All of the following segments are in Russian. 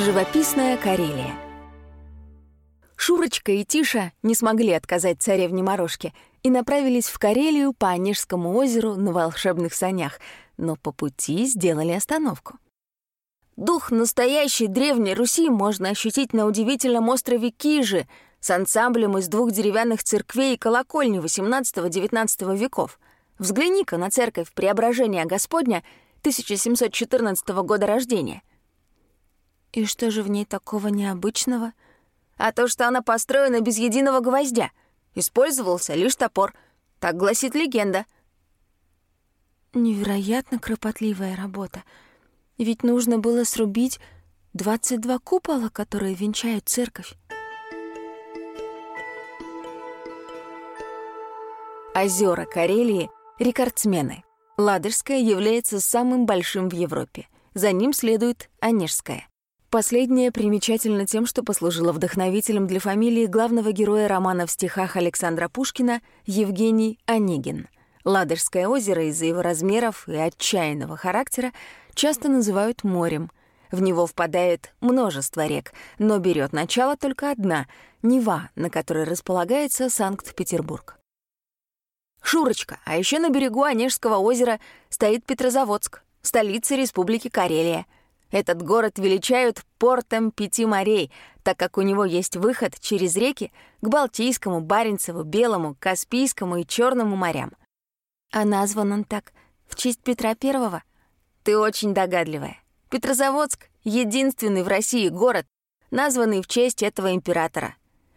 Живописная Карелия. Шурочка и Тиша не смогли отказать царевне Морошке и направились в Карелию по Онежскому озеру на волшебных санях, но по пути сделали остановку. Дух настоящей древней Руси можно ощутить на удивительном острове Кижи с ансамблем из двух деревянных церквей и колокольни XVIII-XIX веков. Взгляни-ка на церковь Преображения Господня 1714 года рождения — и что же в ней такого необычного? А то, что она построена без единого гвоздя. Использовался лишь топор. Так гласит легенда. Невероятно кропотливая работа. Ведь нужно было срубить 22 купола, которые венчают церковь. Озера Карелии — рекордсмены. Ладожское является самым большим в Европе. За ним следует Онежское. Последнее примечательно тем, что послужило вдохновителем для фамилии главного героя романа в стихах Александра Пушкина Евгений Онегин. Ладожское озеро из-за его размеров и отчаянного характера часто называют морем. В него впадает множество рек, но берет начало только одна — Нева, на которой располагается Санкт-Петербург. Шурочка, а еще на берегу Онежского озера стоит Петрозаводск, столица Республики Карелия — этот город величают портом пяти морей, так как у него есть выход через реки к Балтийскому, Баренцеву, Белому, Каспийскому и Черному морям. А назван он так в честь Петра Первого. Ты очень догадливая. Петрозаводск — единственный в России город, названный в честь этого императора.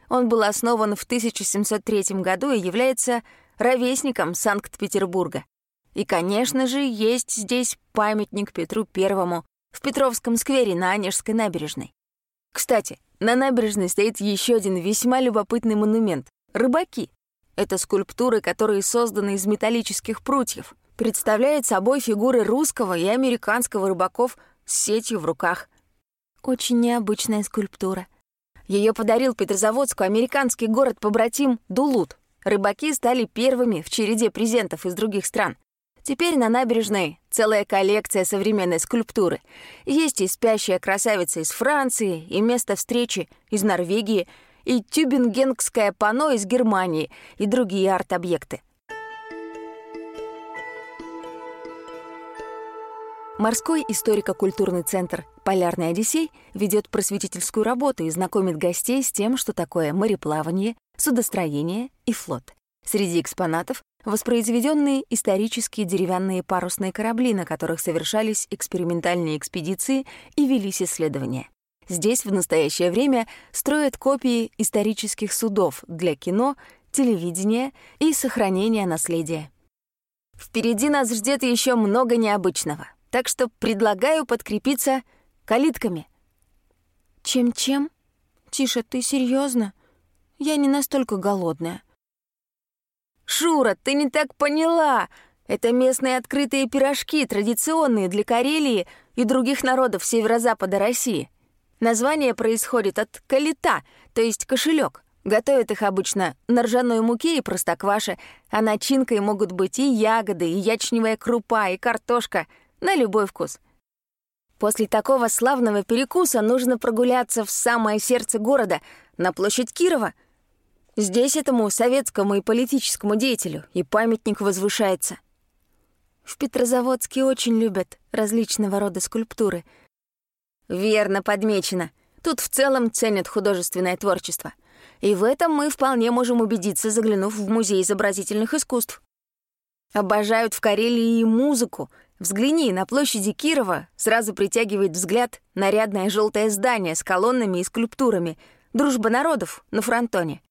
Он был основан в 1703 году и является ровесником Санкт-Петербурга. И, конечно же, есть здесь памятник Петру Первому, в Петровском сквере на Онежской набережной. Кстати, на набережной стоит еще один весьма любопытный монумент — рыбаки. Это скульптуры, которые созданы из металлических прутьев, представляют собой фигуры русского и американского рыбаков с сетью в руках. Очень необычная скульптура. Ее подарил Петрозаводску американский город-побратим Дулут. Рыбаки стали первыми в череде презентов из других стран. Теперь на набережной целая коллекция современной скульптуры. Есть и спящая красавица из Франции, и место встречи из Норвегии, и тюбингенгское панно из Германии, и другие арт-объекты. Морской историко-культурный центр «Полярный Одиссей» ведет просветительскую работу и знакомит гостей с тем, что такое мореплавание, судостроение и флот. Среди экспонатов воспроизведенные исторические деревянные парусные корабли, на которых совершались экспериментальные экспедиции и велись исследования. Здесь в настоящее время строят копии исторических судов для кино, телевидения и сохранения наследия. Впереди нас ждет еще много необычного, так что предлагаю подкрепиться калитками. Чем-чем? Тише, ты серьезно? Я не настолько голодная. «Шура, ты не так поняла! Это местные открытые пирожки, традиционные для Карелии и других народов северо-запада России. Название происходит от «калита», то есть кошелек. Готовят их обычно на ржаной муке и простокваше, а начинкой могут быть и ягоды, и ячневая крупа, и картошка, на любой вкус. После такого славного перекуса нужно прогуляться в самое сердце города, на площадь Кирова — Здесь этому советскому и политическому деятелю и памятник возвышается. В Петрозаводске очень любят различного рода скульптуры. Верно подмечено. Тут в целом ценят художественное творчество. И в этом мы вполне можем убедиться, заглянув в Музей изобразительных искусств. Обожают в Карелии и музыку. Взгляни, на площади Кирова сразу притягивает взгляд нарядное желтое здание с колоннами и скульптурами «Дружба народов» на фронтоне.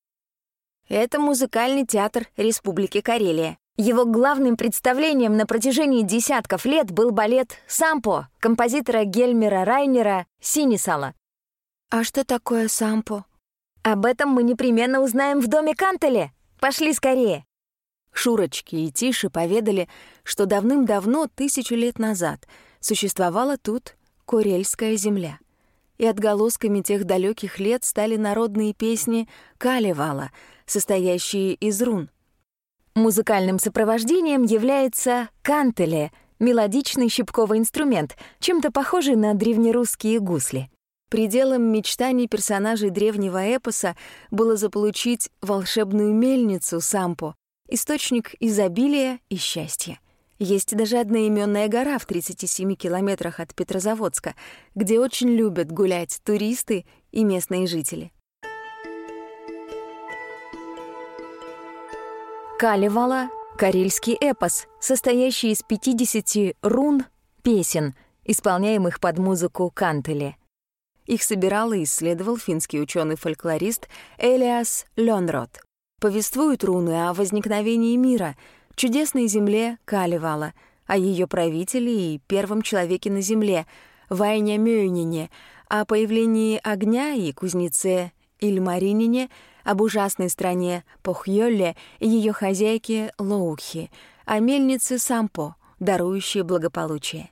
Это музыкальный театр Республики Карелия. Его главным представлением на протяжении десятков лет был балет «Сампо» композитора Гельмера Райнера Синисала. А что такое «Сампо»? Об этом мы непременно узнаем в доме Кантеле. Пошли скорее. Шурочки и Тиши поведали, что давным-давно, тысячу лет назад, существовала тут Курельская земля. И отголосками тех далеких лет стали народные песни Калевала — состоящие из рун. Музыкальным сопровождением является кантеле — мелодичный щипковый инструмент, чем-то похожий на древнерусские гусли. Пределом мечтаний персонажей древнего эпоса было заполучить волшебную мельницу Сампо, источник изобилия и счастья. Есть даже одноименная гора в 37 километрах от Петрозаводска, где очень любят гулять туристы и местные жители. Калевала — карельский эпос, состоящий из 50 рун песен, исполняемых под музыку кантеле. Их собирал и исследовал финский ученый-фольклорист Элиас Лёнрот. Повествуют руны о возникновении мира, чудесной земле Калевала, о ее правителе и первом человеке на земле, Вайне Мёйнине, о появлении огня и кузнеце Ильмаринине, об ужасной стране Похьёлле и ее хозяйке Лоухи, о мельнице Сампо, дарующей благополучие.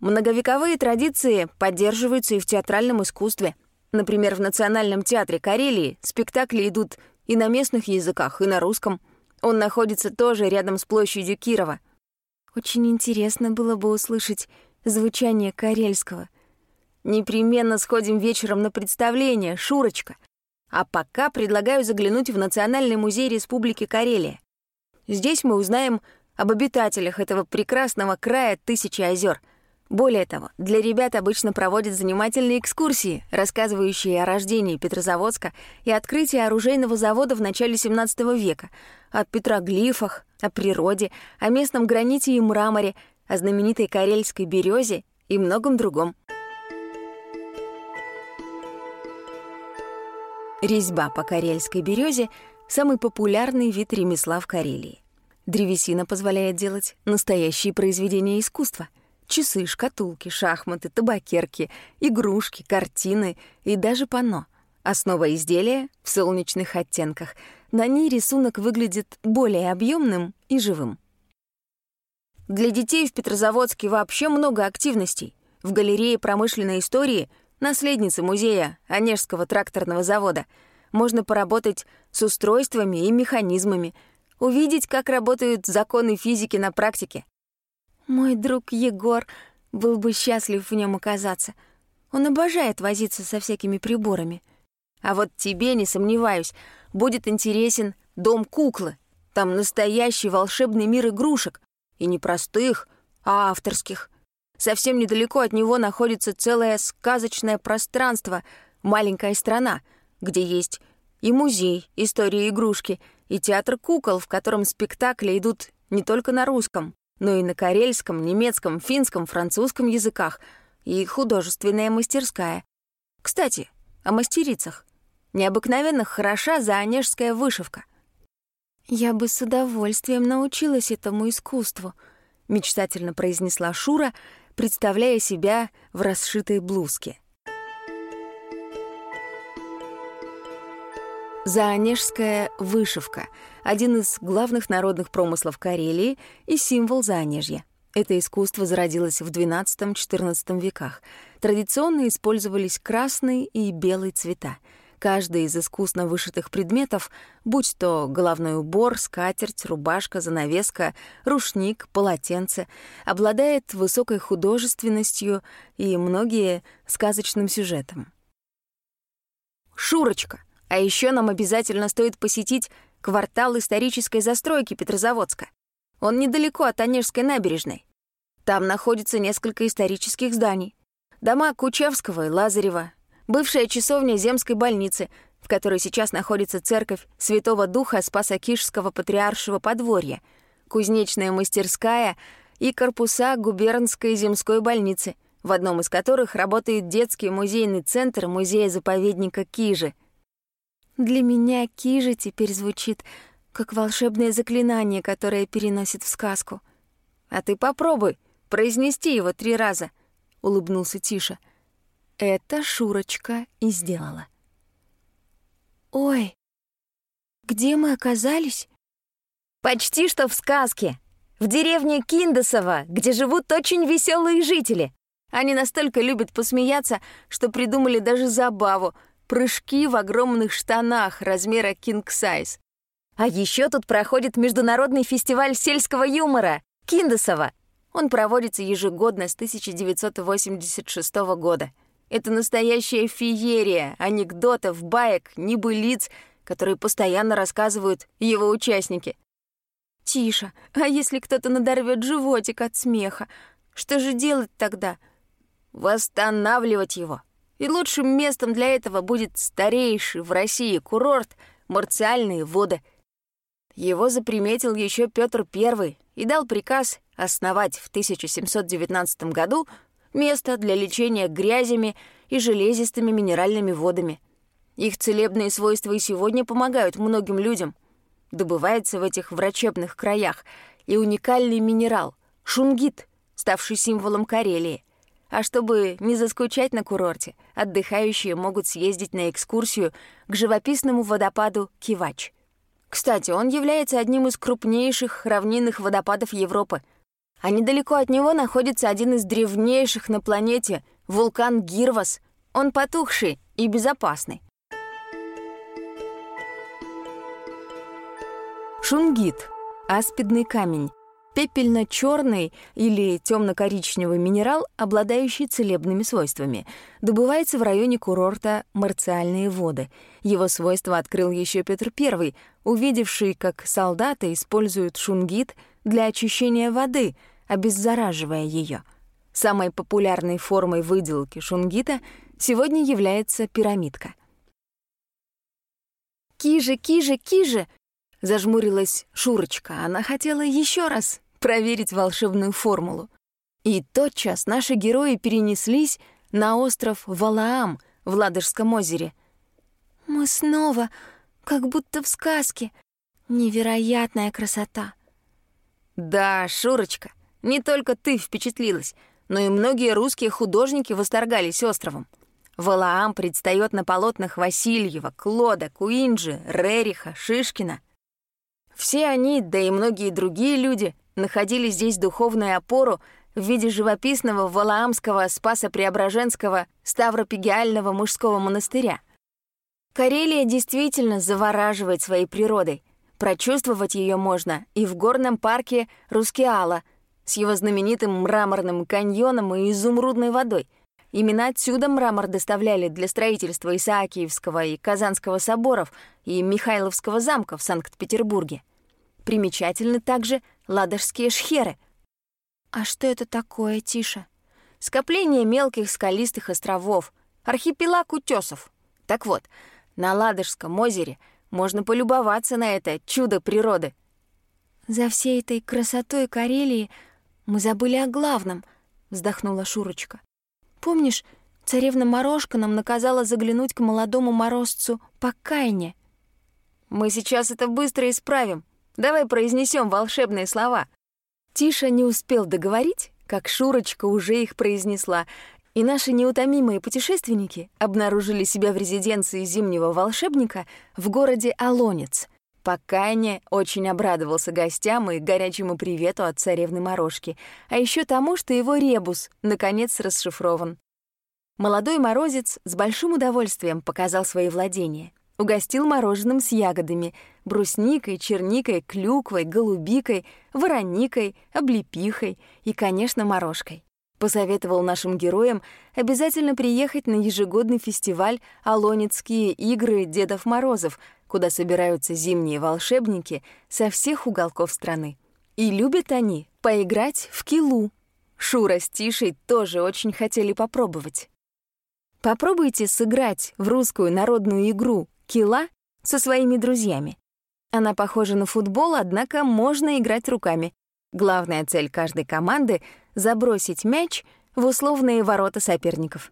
Многовековые традиции поддерживаются и в театральном искусстве. Например, в Национальном театре Карелии спектакли идут и на местных языках, и на русском. Он находится тоже рядом с площадью Кирова. Очень интересно было бы услышать звучание карельского. Непременно сходим вечером на представление, Шурочка. А пока предлагаю заглянуть в Национальный музей Республики Карелия. Здесь мы узнаем об обитателях этого прекрасного края Тысячи озер — более того, для ребят обычно проводят занимательные экскурсии, рассказывающие о рождении Петрозаводска и открытии оружейного завода в начале XVII века, о петроглифах, о природе, о местном граните и мраморе, о знаменитой карельской березе и многом другом. Резьба по карельской березе — самый популярный вид ремесла в Карелии. Древесина позволяет делать настоящие произведения искусства — Часы, шкатулки, шахматы, табакерки, игрушки, картины и даже панно. Основа изделия в солнечных оттенках. На ней рисунок выглядит более объемным и живым. Для детей в Петрозаводске вообще много активностей. В галерее промышленной истории наследницы музея Онежского тракторного завода можно поработать с устройствами и механизмами, увидеть, как работают законы физики на практике. Мой друг Егор был бы счастлив в нем оказаться. Он обожает возиться со всякими приборами. А вот тебе, не сомневаюсь, будет интересен дом куклы. Там настоящий волшебный мир игрушек. И не простых, а авторских. Совсем недалеко от него находится целое сказочное пространство, маленькая страна, где есть и музей истории игрушки, и театр кукол, в котором спектакли идут не только на русском, но и на карельском, немецком, финском, французском языках, и художественная мастерская. Кстати, о мастерицах. Необыкновенно хороша заонежская вышивка. «Я бы с удовольствием научилась этому искусству», — мечтательно произнесла Шура, представляя себя в расшитой блузке. Заонежская вышивка — один из главных народных промыслов Карелии и символ Заонежья. Это искусство зародилось в XII-XIV веках. Традиционно использовались красный и белый цвета. Каждый из искусно вышитых предметов, будь то головной убор, скатерть, рубашка, занавеска, рушник, полотенце, обладает высокой художественностью и многие — сказочным сюжетом. «Шурочка!» А еще нам обязательно стоит посетить квартал исторической застройки Петрозаводска. Он недалеко от Онежской набережной. Там находится несколько исторических зданий. Дома Кучевского и Лазарева, бывшая часовня Земской больницы, в которой сейчас находится церковь Святого Духа Спаса-Кишского патриаршего подворья, кузнечная мастерская и корпуса губернской земской больницы, в одном из которых работает детский музейный центр музея-заповедника Кижи — для меня Кижа теперь звучит как волшебное заклинание, которое переносит в сказку. А ты попробуй произнести его три раза, улыбнулся Тиша. Это Шурочка и сделала. Ой, где мы оказались? Почти что в сказке. В деревне Киндесово, где живут очень веселые жители. Они настолько любят посмеяться, что придумали даже забаву — прыжки в огромных штанах размера king size. А еще тут проходит международный фестиваль сельского юмора Киндесова. Он проводится ежегодно с 1986 года. Это настоящая феерия анекдотов, баек, небылиц, которые постоянно рассказывают его участники. Тише, а если кто-то надорвет животик от смеха? Что же делать тогда? Восстанавливать его. И лучшим местом для этого будет старейший в России курорт Марциальные воды. Его заприметил еще Петр I и дал приказ основать в 1719 году место для лечения грязями и железистыми минеральными водами. Их целебные свойства и сегодня помогают многим людям. Добывается в этих врачебных краях и уникальный минерал — шунгит, ставший символом Карелии. А чтобы не заскучать на курорте, отдыхающие могут съездить на экскурсию к живописному водопаду Кивач. Кстати, он является одним из крупнейших равнинных водопадов Европы — а недалеко от него находится один из древнейших на планете — вулкан Гирвас. Он потухший и безопасный. Шунгит — аспидный камень, пепельно черный или темно коричневый минерал, обладающий целебными свойствами. Добывается в районе курорта Марциальные воды. Его свойства открыл еще Петр I, увидевший, как солдаты используют шунгит для очищения воды — обеззараживая ее. Самой популярной формой выделки шунгита сегодня является пирамидка. «Киже, киже, киже!» — зажмурилась Шурочка. Она хотела еще раз проверить волшебную формулу. И тотчас наши герои перенеслись на остров Валаам в Ладожском озере. «Мы снова, как будто в сказке. Невероятная красота!» «Да, Шурочка», не только ты впечатлилась, но и многие русские художники восторгались островом. Валаам предстает на полотнах Васильева, Клода, Куинджи, Рериха, Шишкина. Все они, да и многие другие люди, находили здесь духовную опору в виде живописного Валаамского Спаса-Преображенского Ставропигиального мужского монастыря. Карелия действительно завораживает своей природой. Прочувствовать ее можно и в горном парке Рускеала — с его знаменитым мраморным каньоном и изумрудной водой. Именно отсюда мрамор доставляли для строительства Исаакиевского и Казанского соборов и Михайловского замка в Санкт-Петербурге. Примечательны также ладожские шхеры. А что это такое, Тиша? Скопление мелких скалистых островов, архипелаг утесов. Так вот, на Ладожском озере можно полюбоваться на это чудо природы. За всей этой красотой Карелии «Мы забыли о главном», — вздохнула Шурочка. «Помнишь, царевна Морошка нам наказала заглянуть к молодому морозцу по Кайне?» «Мы сейчас это быстро исправим. Давай произнесем волшебные слова». Тиша не успел договорить, как Шурочка уже их произнесла, и наши неутомимые путешественники обнаружили себя в резиденции зимнего волшебника в городе Алонец — Покайне очень обрадовался гостям и горячему привету от царевны Морошки, а еще тому, что его ребус наконец расшифрован. Молодой морозец с большим удовольствием показал свои владения. Угостил мороженым с ягодами, брусникой, черникой, клюквой, голубикой, вороникой, облепихой и, конечно, морожкой. Посоветовал нашим героям обязательно приехать на ежегодный фестиваль «Алонецкие игры Дедов Морозов», куда собираются зимние волшебники со всех уголков страны. И любят они поиграть в килу. Шура с Тишей тоже очень хотели попробовать. Попробуйте сыграть в русскую народную игру «Кила» со своими друзьями. Она похожа на футбол, однако можно играть руками. Главная цель каждой команды — забросить мяч в условные ворота соперников.